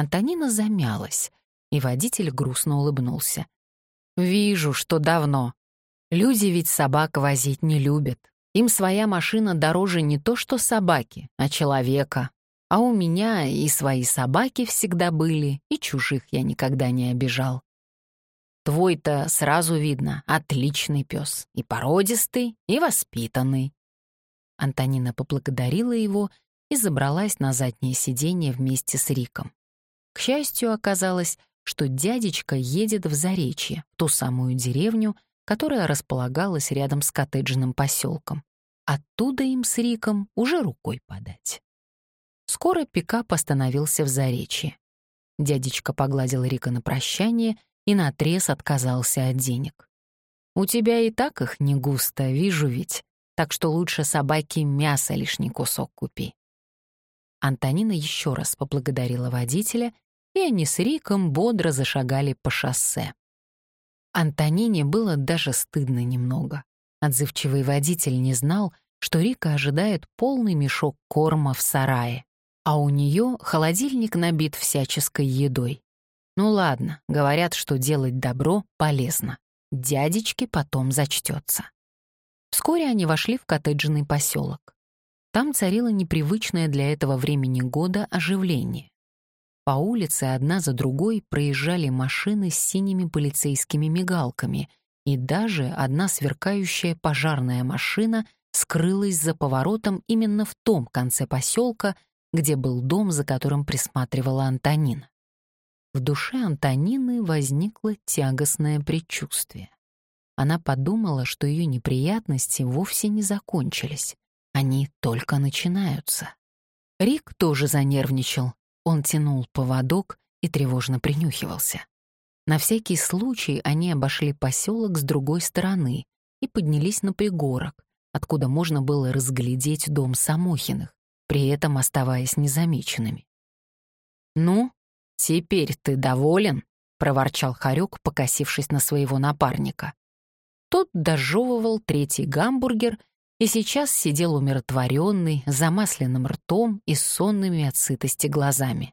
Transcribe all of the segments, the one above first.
Антонина замялась, и водитель грустно улыбнулся. «Вижу, что давно. Люди ведь собак возить не любят. Им своя машина дороже не то что собаки, а человека. А у меня и свои собаки всегда были, и чужих я никогда не обижал. Твой-то сразу видно, отличный пес, и породистый, и воспитанный. Антонина поблагодарила его и забралась на заднее сиденье вместе с Риком. К счастью, оказалось, что дядечка едет в Заречье, ту самую деревню, которая располагалась рядом с коттеджным поселком. Оттуда им с Риком уже рукой подать. Скоро пикап остановился в Заречье. Дядечка погладил Рика на прощание и наотрез отказался от денег. «У тебя и так их не густо, вижу ведь, так что лучше собаке мясо лишний кусок купи». Антонина еще раз поблагодарила водителя, и они с Риком бодро зашагали по шоссе. Антонине было даже стыдно немного. Отзывчивый водитель не знал, что Рика ожидает полный мешок корма в сарае, а у нее холодильник набит всяческой едой. Ну ладно, говорят, что делать добро полезно. Дядечке потом зачтется. Вскоре они вошли в коттеджный поселок. Там царило непривычное для этого времени года оживление. По улице одна за другой проезжали машины с синими полицейскими мигалками, и даже одна сверкающая пожарная машина скрылась за поворотом именно в том конце поселка, где был дом, за которым присматривала Антонина. В душе Антонины возникло тягостное предчувствие. Она подумала, что ее неприятности вовсе не закончились. Они только начинаются. Рик тоже занервничал. Он тянул поводок и тревожно принюхивался. На всякий случай они обошли поселок с другой стороны и поднялись на пригорок, откуда можно было разглядеть дом Самохиных, при этом оставаясь незамеченными. «Ну, теперь ты доволен?» — проворчал Харек, покосившись на своего напарника. Тот дожевывал третий гамбургер и сейчас сидел умиротворенный, замасленным ртом и сонными от сытости глазами.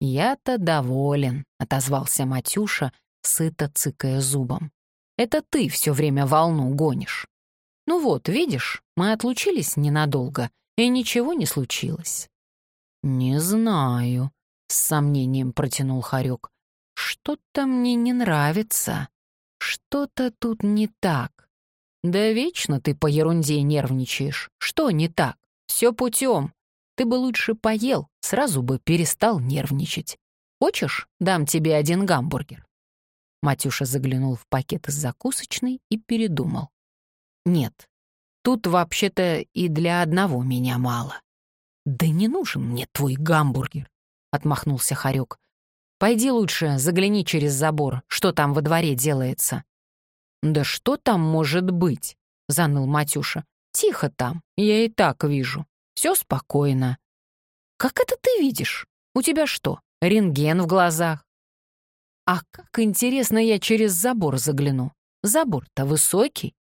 «Я-то доволен», — отозвался Матюша, сыто цыкая зубом. «Это ты все время волну гонишь. Ну вот, видишь, мы отлучились ненадолго, и ничего не случилось». «Не знаю», — с сомнением протянул Харек. «Что-то мне не нравится. Что-то тут не так». «Да вечно ты по ерунде нервничаешь. Что не так? Все путем. Ты бы лучше поел, сразу бы перестал нервничать. Хочешь, дам тебе один гамбургер?» Матюша заглянул в пакет из закусочной и передумал. «Нет, тут вообще-то и для одного меня мало». «Да не нужен мне твой гамбургер», — отмахнулся Харек. «Пойди лучше загляни через забор, что там во дворе делается. «Да что там может быть?» — заныл Матюша. «Тихо там, я и так вижу. Все спокойно». «Как это ты видишь? У тебя что, рентген в глазах?» «А как интересно я через забор загляну. Забор-то высокий».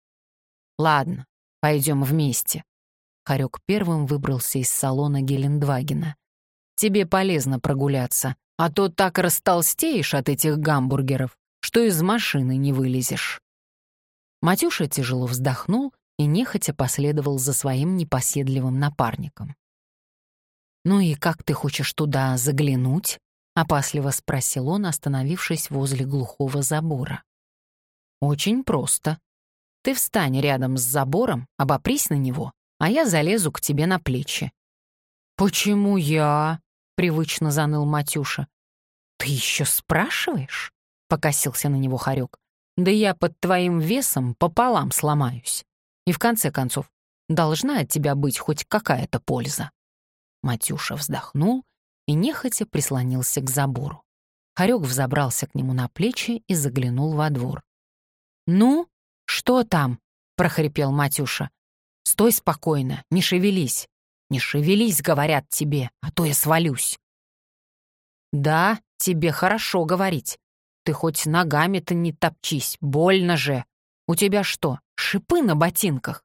«Ладно, пойдем вместе». Харек первым выбрался из салона Гелендвагена. «Тебе полезно прогуляться, а то так растолстеешь от этих гамбургеров, что из машины не вылезешь». Матюша тяжело вздохнул и нехотя последовал за своим непоседливым напарником. «Ну и как ты хочешь туда заглянуть?» — опасливо спросил он, остановившись возле глухого забора. «Очень просто. Ты встань рядом с забором, обопрись на него, а я залезу к тебе на плечи». «Почему я?» — привычно заныл Матюша. «Ты еще спрашиваешь?» — покосился на него Харек. Да я под твоим весом пополам сломаюсь. И в конце концов, должна от тебя быть хоть какая-то польза». Матюша вздохнул и нехотя прислонился к забору. Харек взобрался к нему на плечи и заглянул во двор. «Ну, что там?» — прохрипел Матюша. «Стой спокойно, не шевелись. Не шевелись, говорят тебе, а то я свалюсь». «Да, тебе хорошо говорить. Ты хоть ногами-то не топчись, больно же. У тебя что, шипы на ботинках?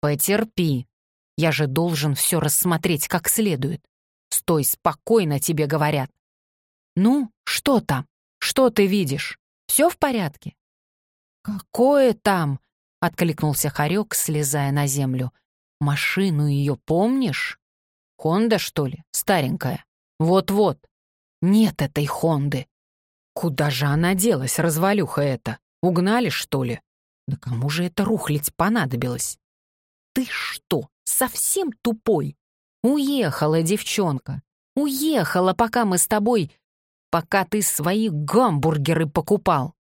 Потерпи. Я же должен все рассмотреть как следует. Стой спокойно, тебе говорят. «Ну, что там? Что ты видишь? Все в порядке?» «Какое там?» — откликнулся Харек, слезая на землю. «Машину ее помнишь? Хонда, что ли? Старенькая. Вот-вот. Нет этой Хонды. Куда же она делась, развалюха эта? Угнали, что ли? Да кому же это рухлить понадобилось? Ты что, совсем тупой? Уехала девчонка. Уехала, пока мы с тобой... Пока ты свои гамбургеры покупал.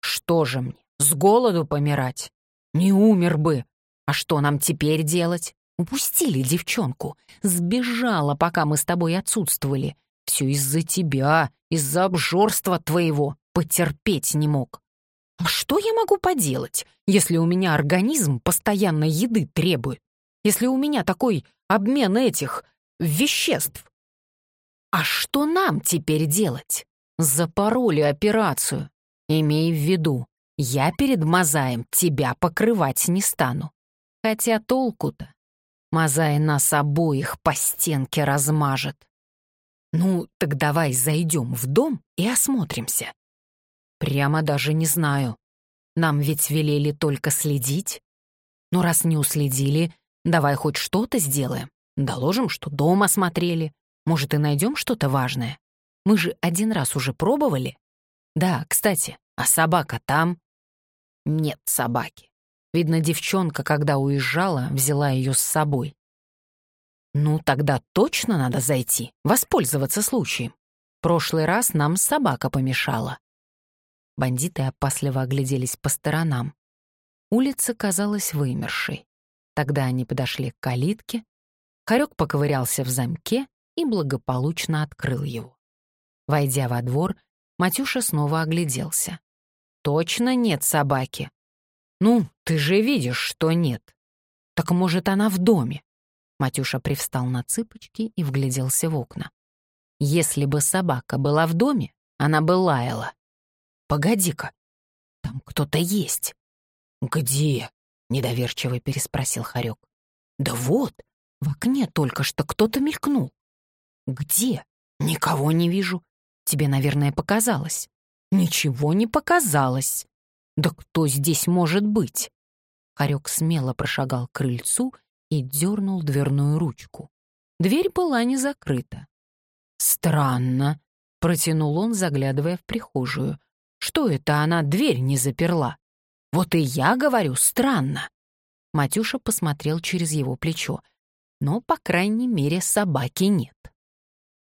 Что же мне, с голоду помирать? Не умер бы. А что нам теперь делать? Упустили девчонку. Сбежала, пока мы с тобой отсутствовали. Все из-за тебя, из-за обжорства твоего. Потерпеть не мог. А что я могу поделать, если у меня организм постоянно еды требует? Если у меня такой обмен этих веществ? А что нам теперь делать? Запороли операцию. Имей в виду, я перед Мазаем тебя покрывать не стану. Хотя толку-то? Мазай нас обоих по стенке размажет. Ну, так давай зайдем в дом и осмотримся. Прямо даже не знаю. Нам ведь велели только следить. Ну, раз не уследили, давай хоть что-то сделаем. Доложим, что дом осмотрели. Может, и найдем что-то важное. Мы же один раз уже пробовали. Да, кстати, а собака там? Нет собаки. Видно, девчонка, когда уезжала, взяла ее с собой. Ну, тогда точно надо зайти, воспользоваться случаем. Прошлый раз нам собака помешала. Бандиты опасливо огляделись по сторонам. Улица казалась вымершей. Тогда они подошли к калитке. Хорек поковырялся в замке и благополучно открыл его. Войдя во двор, Матюша снова огляделся. «Точно нет собаки?» «Ну, ты же видишь, что нет. Так может, она в доме?» Матюша привстал на цыпочки и вгляделся в окна. Если бы собака была в доме, она бы лаяла. «Погоди-ка, там кто-то есть». «Где?» — недоверчиво переспросил Харек. «Да вот, в окне только что кто-то мелькнул». «Где?» «Никого не вижу. Тебе, наверное, показалось». «Ничего не показалось». «Да кто здесь может быть?» Харек смело прошагал к крыльцу и дернул дверную ручку. Дверь была не закрыта. «Странно», — протянул он, заглядывая в прихожую. «Что это она дверь не заперла? Вот и я говорю, странно». Матюша посмотрел через его плечо. Но, по крайней мере, собаки нет.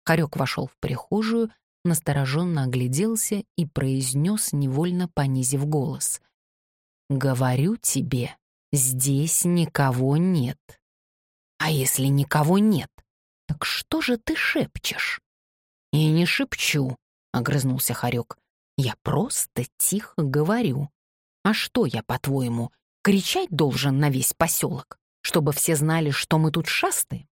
Хорек вошел в прихожую, настороженно огляделся и произнес, невольно понизив голос. «Говорю тебе, Здесь никого нет. А если никого нет, так что же ты шепчешь? И не шепчу, огрызнулся Харек. Я просто тихо говорю. А что я, по-твоему, кричать должен на весь поселок, чтобы все знали, что мы тут шастаем?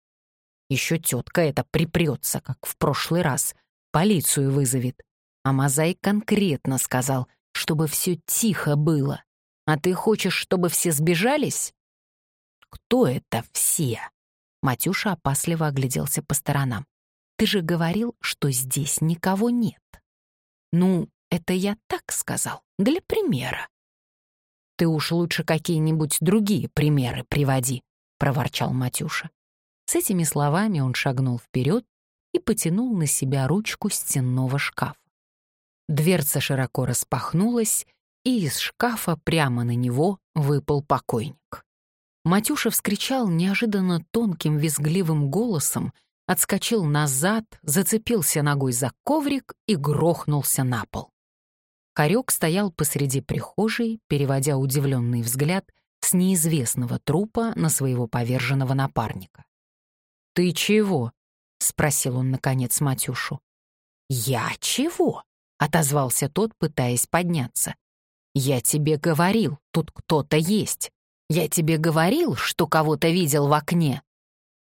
Еще тетка эта припрется, как в прошлый раз, полицию вызовет. А Мазай конкретно сказал, чтобы все тихо было. А ты хочешь, чтобы все сбежались? Кто это все? Матюша опасливо огляделся по сторонам. Ты же говорил, что здесь никого нет. Ну, это я так сказал, для примера. Ты уж лучше какие-нибудь другие примеры приводи, проворчал Матюша. С этими словами он шагнул вперед и потянул на себя ручку стенного шкафа. Дверца широко распахнулась, и из шкафа прямо на него выпал покойник. Матюша вскричал неожиданно тонким визгливым голосом, отскочил назад, зацепился ногой за коврик и грохнулся на пол. Хорек стоял посреди прихожей, переводя удивленный взгляд с неизвестного трупа на своего поверженного напарника. «Ты чего?» — спросил он, наконец, Матюшу. «Я чего?» — отозвался тот, пытаясь подняться. «Я тебе говорил, тут кто-то есть. Я тебе говорил, что кого-то видел в окне.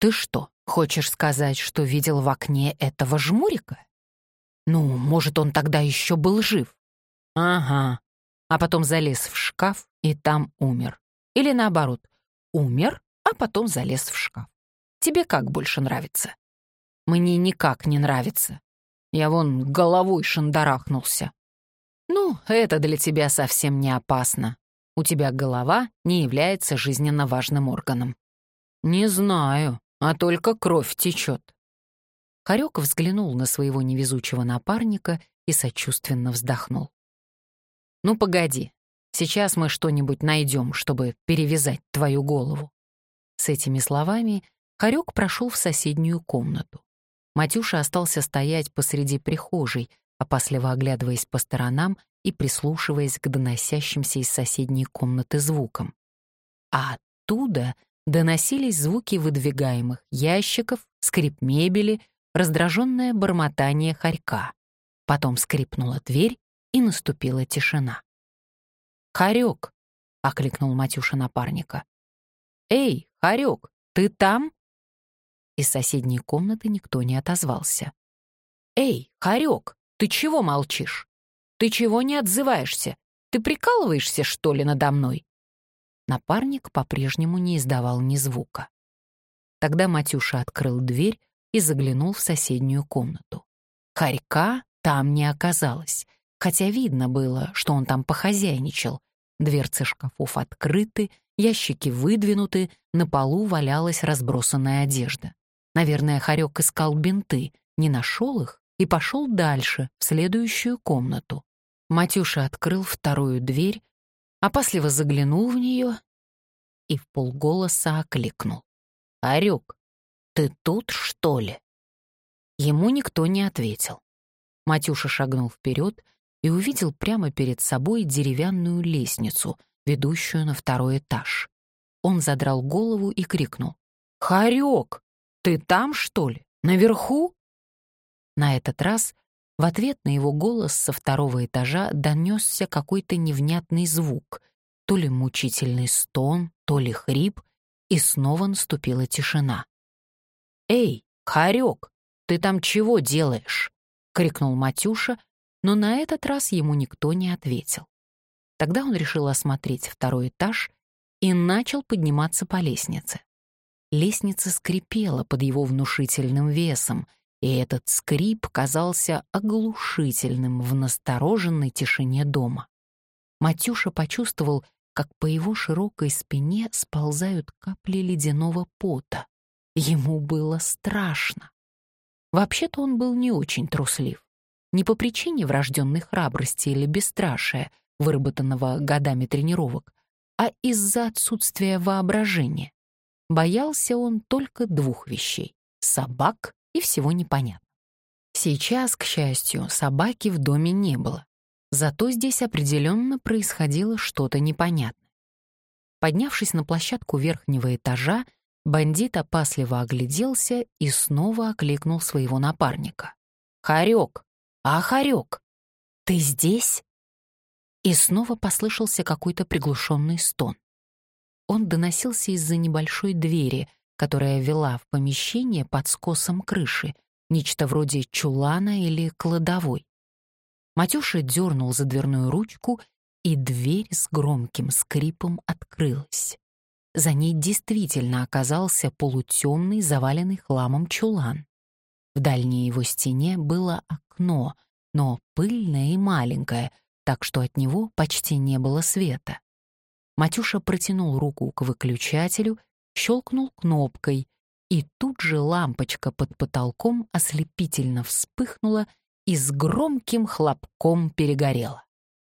Ты что, хочешь сказать, что видел в окне этого жмурика? Ну, может, он тогда еще был жив? Ага. А потом залез в шкаф и там умер. Или наоборот, умер, а потом залез в шкаф. Тебе как больше нравится? Мне никак не нравится. Я вон головой шандарахнулся». «Ну, это для тебя совсем не опасно. У тебя голова не является жизненно важным органом». «Не знаю, а только кровь течет». Харек взглянул на своего невезучего напарника и сочувственно вздохнул. «Ну, погоди, сейчас мы что-нибудь найдем, чтобы перевязать твою голову». С этими словами Харек прошел в соседнюю комнату. Матюша остался стоять посреди прихожей, опасливо оглядываясь по сторонам и прислушиваясь к доносящимся из соседней комнаты звукам. А оттуда доносились звуки выдвигаемых ящиков, скрип мебели, раздраженное бормотание хорька. Потом скрипнула дверь, и наступила тишина. «Хорек!» — окликнул Матюша напарника. «Эй, Хорек, ты там?» Из соседней комнаты никто не отозвался. «Эй, Хорек, ты чего молчишь? Ты чего не отзываешься? Ты прикалываешься, что ли, надо мной?» Напарник по-прежнему не издавал ни звука. Тогда Матюша открыл дверь и заглянул в соседнюю комнату. Хорька там не оказалось, хотя видно было, что он там похозяйничал. Дверцы шкафов открыты, ящики выдвинуты, на полу валялась разбросанная одежда. Наверное, Харек искал бинты, не нашел их и пошел дальше, в следующую комнату. Матюша открыл вторую дверь, опасливо заглянул в нее и в полголоса окликнул. «Орёк, ты тут, что ли?» Ему никто не ответил. Матюша шагнул вперед и увидел прямо перед собой деревянную лестницу, ведущую на второй этаж. Он задрал голову и крикнул. «Харек, ты там, что ли? Наверху?» На этот раз в ответ на его голос со второго этажа донесся какой-то невнятный звук, то ли мучительный стон, то ли хрип, и снова наступила тишина. «Эй, Харек, ты там чего делаешь?» — крикнул Матюша, но на этот раз ему никто не ответил. Тогда он решил осмотреть второй этаж и начал подниматься по лестнице. Лестница скрипела под его внушительным весом, и этот скрип казался оглушительным в настороженной тишине дома. Матюша почувствовал, как по его широкой спине сползают капли ледяного пота. Ему было страшно. Вообще-то он был не очень труслив. Не по причине врожденной храбрости или бесстрашия, выработанного годами тренировок, а из-за отсутствия воображения. Боялся он только двух вещей — собак и всего непонятно. Сейчас, к счастью, собаки в доме не было. Зато здесь определенно происходило что-то непонятное. Поднявшись на площадку верхнего этажа, бандит опасливо огляделся и снова окликнул своего напарника. «Харек! А, Харек! Ты здесь?» И снова послышался какой-то приглушенный стон. Он доносился из-за небольшой двери, которая вела в помещение под скосом крыши, нечто вроде чулана или кладовой. Матюша дернул за дверную ручку, и дверь с громким скрипом открылась. За ней действительно оказался полутемный, заваленный хламом чулан. В дальней его стене было окно, но пыльное и маленькое, так что от него почти не было света. Матюша протянул руку к выключателю щелкнул кнопкой, и тут же лампочка под потолком ослепительно вспыхнула и с громким хлопком перегорела.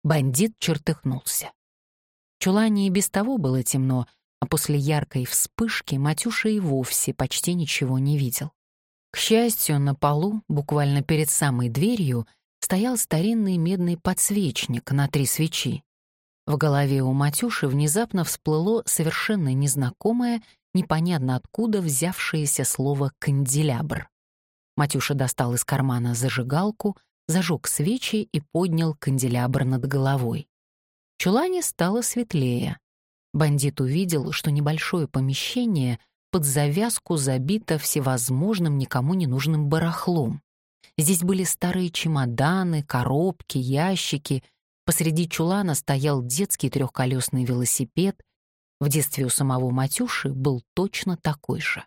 Бандит чертыхнулся. В чулане и без того было темно, а после яркой вспышки Матюша и вовсе почти ничего не видел. К счастью, на полу, буквально перед самой дверью, стоял старинный медный подсвечник на три свечи. В голове у Матюши внезапно всплыло совершенно незнакомое, непонятно откуда взявшееся слово «канделябр». Матюша достал из кармана зажигалку, зажег свечи и поднял канделябр над головой. Чулане стало светлее. Бандит увидел, что небольшое помещение под завязку забито всевозможным никому не нужным барахлом. Здесь были старые чемоданы, коробки, ящики — Посреди чулана стоял детский трехколесный велосипед. В детстве у самого Матюши был точно такой же.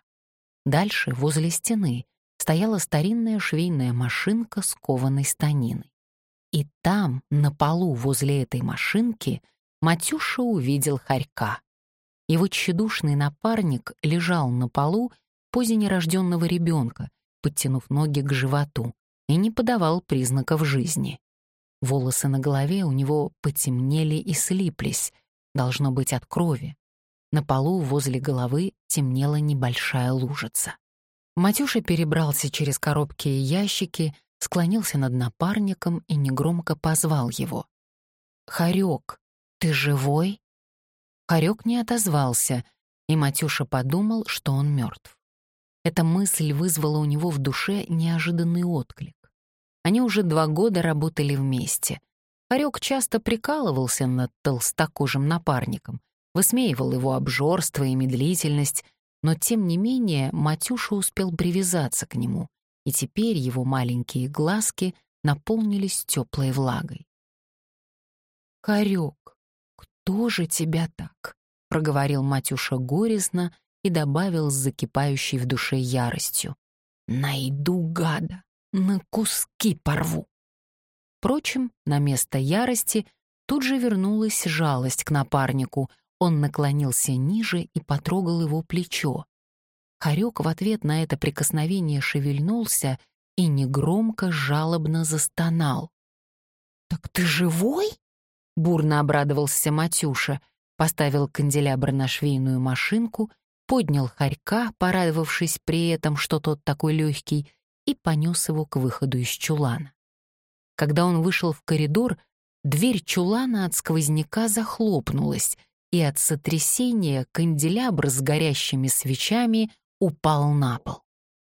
Дальше, возле стены, стояла старинная швейная машинка с кованой станиной. И там, на полу возле этой машинки, Матюша увидел хорька. Его тщедушный напарник лежал на полу в позе нерожденного ребенка, подтянув ноги к животу, и не подавал признаков жизни. Волосы на голове у него потемнели и слиплись, должно быть от крови. На полу возле головы темнела небольшая лужица. Матюша перебрался через коробки и ящики, склонился над напарником и негромко позвал его. «Харек, ты живой?» Харек не отозвался, и Матюша подумал, что он мертв. Эта мысль вызвала у него в душе неожиданный отклик. Они уже два года работали вместе. Харек часто прикалывался над толстокожим напарником, высмеивал его обжорство и медлительность, но тем не менее Матюша успел привязаться к нему, и теперь его маленькие глазки наполнились теплой влагой. «Харек, кто же тебя так?» — проговорил Матюша горестно и добавил с закипающей в душе яростью. «Найду гада, на куски порву». Впрочем, на место ярости тут же вернулась жалость к напарнику. Он наклонился ниже и потрогал его плечо. Хорек в ответ на это прикосновение шевельнулся и негромко жалобно застонал. «Так ты живой?» — бурно обрадовался Матюша, поставил канделябр на швейную машинку, поднял хорька, порадовавшись при этом, что тот такой легкий, и понес его к выходу из чулана. Когда он вышел в коридор, дверь чулана от сквозняка захлопнулась, и от сотрясения канделябр с горящими свечами упал на пол.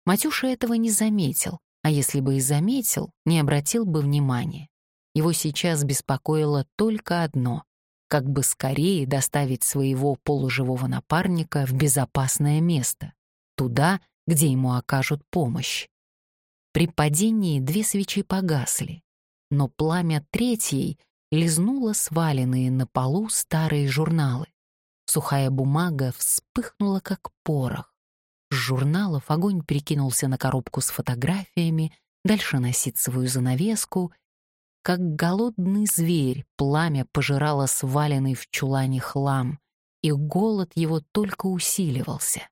Матюша этого не заметил, а если бы и заметил, не обратил бы внимания. Его сейчас беспокоило только одно — как бы скорее доставить своего полуживого напарника в безопасное место, туда, где ему окажут помощь. При падении две свечи погасли, но пламя третьей лизнуло сваленные на полу старые журналы. Сухая бумага вспыхнула, как порох. С журналов огонь перекинулся на коробку с фотографиями, дальше на ситцевую занавеску как голодный зверь, пламя пожирало сваленный в чулане хлам, и голод его только усиливался.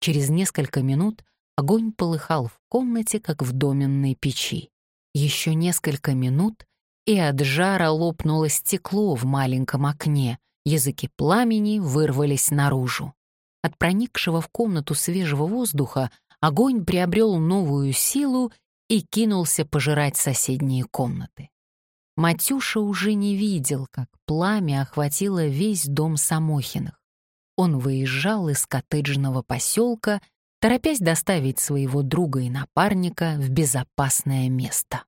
Через несколько минут огонь полыхал в комнате, как в доменной печи. Еще несколько минут, и от жара лопнуло стекло в маленьком окне, языки пламени вырвались наружу. От проникшего в комнату свежего воздуха огонь приобрел новую силу и кинулся пожирать соседние комнаты. Матюша уже не видел, как пламя охватило весь дом Самохиных. Он выезжал из коттеджного поселка, торопясь доставить своего друга и напарника в безопасное место.